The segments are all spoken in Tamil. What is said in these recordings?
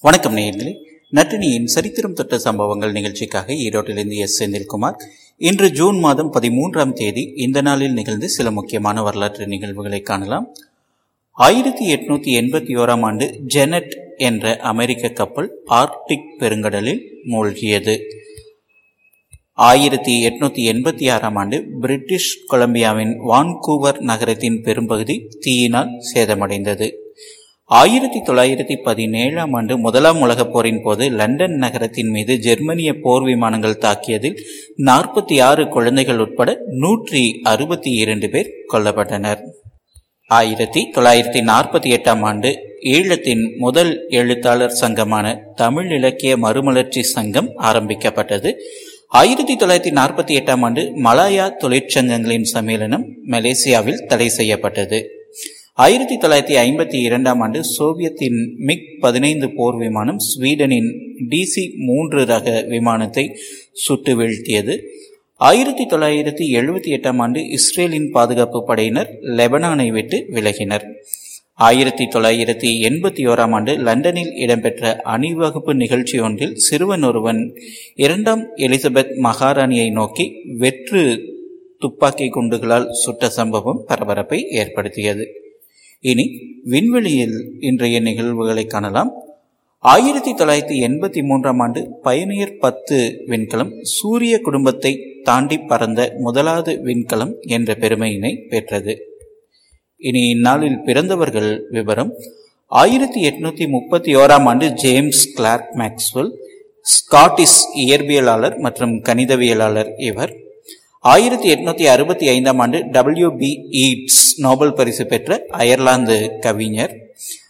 வணக்கம் நேயர்களே. நட்டினியின் சரித்திரம் தொட்ட சம்பவங்கள் நிகழ்ச்சிக்காக ஈரோட்டிலிருந்து எஸ் செந்தில்குமார். இன்று ஜூன் மாதம் பதிமூன்றாம் தேதி இந்த நாளில் நிகழ்ந்து சில முக்கியமான வரலாற்று நிகழ்வுகளை காணலாம். ஆயிரத்தி எட்நூத்தி எண்பத்தி ஓராம் ஆண்டு ஜெனட் என்ற அமெரிக்க கப்பல் ஆர்க்டிக் பெருங்கடலில் மூழ்கியது. ஆயிரத்தி எட்நூத்தி எண்பத்தி ஆறாம் ஆண்டு பிரிட்டிஷ் கொலம்பியாவின் வான்கூவர் நகரத்தின் பெரும்பகுதி தீயினால் சேதமடைந்தது. ஆயிரத்தி தொள்ளாயிரத்தி பதினேழாம் ஆண்டு முதலாம் உலகப் போரின் போது லண்டன் நகரத்தின் மீது ஜெர்மனிய போர் விமானங்கள் தாக்கியதில் நாற்பத்தி ஆறு குழந்தைகள் உட்பட நூற்றி அறுபத்தி இரண்டு பேர் கொல்லப்பட்டனர். ஆயிரத்தி தொள்ளாயிரத்தி நாற்பத்தி எட்டாம் ஆண்டு ஈழத்தின் முதல் எழுத்தாளர் சங்கமான தமிழ் இலக்கிய மறுமலர்ச்சி சங்கம் ஆரம்பிக்கப்பட்டது. ஆயிரத்தி தொள்ளாயிரத்தி நாற்பத்தி எட்டாம் ஆண்டு மலாயா தொழிற்சங்கங்களின் சம்மேளனம் மலேசியாவில் தடை செய்யப்பட்டது. ஆயிரத்தி தொள்ளாயிரத்தி ஐம்பத்தி இரண்டாம் ஆண்டு சோவியத்தின் மிக் பதினைந்து போர் விமானம் ஸ்வீடனின் டிசி மூன்று ரக விமானத்தை சுட்டு வீழ்த்தியது. ஆயிரத்தி தொள்ளாயிரத்தி எழுபத்தி எட்டாம் ஆண்டு இஸ்ரேலின் பாதுகாப்பு படையினர் லெபனானை விட்டு விலகினர். ஆயிரத்தி தொள்ளாயிரத்தி எண்பத்தி ஓராம் ஆண்டு லண்டனில் இடம்பெற்ற அணிவகுப்பு நிகழ்ச்சி ஒன்றில் சிறுவன் ஒருவன் இரண்டாம் எலிசபெத் மகாராணியை நோக்கி வெற்று துப்பாக்கி குண்டுகளால் சுட்ட சம்பவம் பரபரப்பை ஏற்படுத்தியது. இனி விண்வெளியில் இன்றைய நிகழ்வுகளை காணலாம். ஆயிரத்தி தொள்ளாயிரத்தி எண்பத்தி மூன்றாம் ஆண்டு பயணியர் பத்து விண்கலம் சூரிய குடும்பத்தை தாண்டி பறந்த முதலாவது விண்கலம் என்ற பெருமையினை பெற்றது. இனி இந்நாளில் பிறந்தவர்கள் விவரம். ஆயிரத்தி எட்நூத்தி முப்பத்தி ஓராம் ஆண்டு ஜேம்ஸ் கிளார்க் மேக்ஸ்வெல் ஸ்காட்டிஷ் இயற்பியலாளர் மற்றும் கணிதவியலாளர் இவர் ஆயிரத்தி எட்நூத்தி அறுபத்தி ஐந்தாம் ஆண்டு டபிள்யூ பி ஈட்ஸ் நோபல் பரிசு பெற்ற அயர்லாந்து கவிஞர்.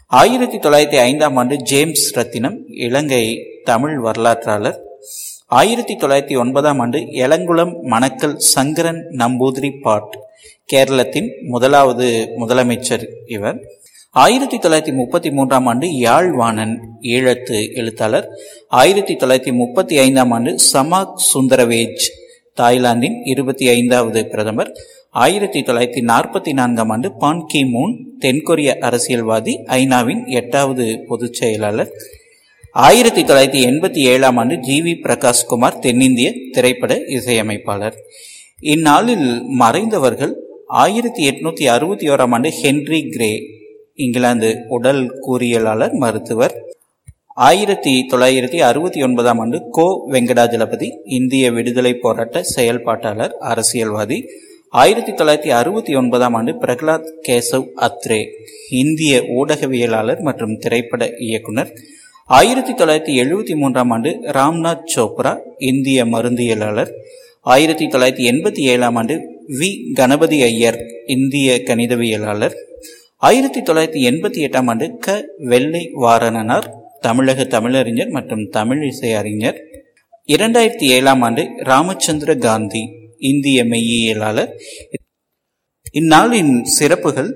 ஆயிரத்தி தொள்ளாயிரத்தி ஐந்தாம் ஆண்டு ஜேம்ஸ் ரத்தினம் இலங்கை தமிழ் வரலாற்றாளர். ஆயிரத்தி தொள்ளாயிரத்தி ஒன்பதாம் ஆண்டு எலங்குளம் மணக்கல் சங்கரன் நம்பூதிரி பாட் கேரளத்தின் முதலாவது முதலமைச்சர் இவர். ஆயிரத்தி தொள்ளாயிரத்தி முப்பத்தி மூன்றாம் ஆண்டு யாழ்வாணன் ஈழத்து எழுத்தாளர். ஆயிரத்தி தொள்ளாயிரத்தி முப்பத்தி ஐந்தாம் ஆண்டு சமாக் சுந்தரவேஜ் தாய்லாந்தின் இருபத்தி ஐந்தாவது பிரதமர் ஆயிரத்தி தொள்ளாயிரத்தி நாற்பத்தி நான்காம் ஆண்டு பான் கி மூன் தென்கொரிய அரசியல்வாதி ஐநாவின் எட்டாவது பொதுச் செயலாளர் ஆயிரத்தி தொள்ளாயிரத்தி எண்பத்தி ஏழாம் ஆண்டு ஜி வி பிரகாஷ்குமார் தென்னிந்திய திரைப்பட இசையமைப்பாளர். இந்நாளில் மறைந்தவர்கள் ஆயிரத்தி எட்நூத்தி அறுபத்தி ஓராம் ஆண்டு ஹென்ரி கிரே இங்கிலாந்து உடல் கூறியலாளர் மருத்துவர். ஆயிரத்தி தொள்ளாயிரத்தி அறுபத்தி ஒன்பதாம் ஆண்டு கோ வெங்கடாஜலபதி இந்திய விடுதலை போராட்ட செயல்பாட்டாளர் அரசியல்வாதி. ஆயிரத்தி தொள்ளாயிரத்தி அறுபத்தி ஒன்பதாம் ஆண்டு பிரகலாத் கேசவ் அத்ரே இந்திய ஊடகவியலாளர் மற்றும் திரைப்பட இயக்குனர். ஆயிரத்தி தொள்ளாயிரத்தி எழுபத்தி மூன்றாம் ஆண்டு ராம்நாத் சோப்ரா இந்திய மருந்தியலாளர். ஆயிரத்தி தொள்ளாயிரத்தி எண்பத்தி ஏழாம் ஆண்டு வி. கணபதி ஐயர் இந்திய கணிதவியலாளர். ஆயிரத்தி தொள்ளாயிரத்தி எண்பத்தி எட்டாம் ஆண்டு க. வெள்ளை வாரணனார் தமிழக தமிழறிஞர் மற்றும் தமிழ் இசை அறிஞர். இரண்டாயிரத்தி ஏழாம் ஆண்டு ராமச்சந்திர காந்தி இந்திய மெய்யியலாளர். இந்நாளின் சிறப்புகள்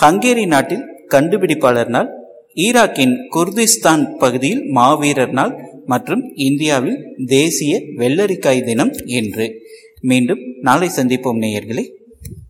ஹங்கேரி நாட்டில் கண்டுபிடிப்பாளர் நாள் ஈராக்கின் குர்திஸ்தான் பகுதியில் மாவீரர் நாள் மற்றும் இந்தியாவில் தேசிய வெள்ளரிக்காய் தினம் என்று. மீண்டும் நாளை சந்திப்போம் நேயர்களே.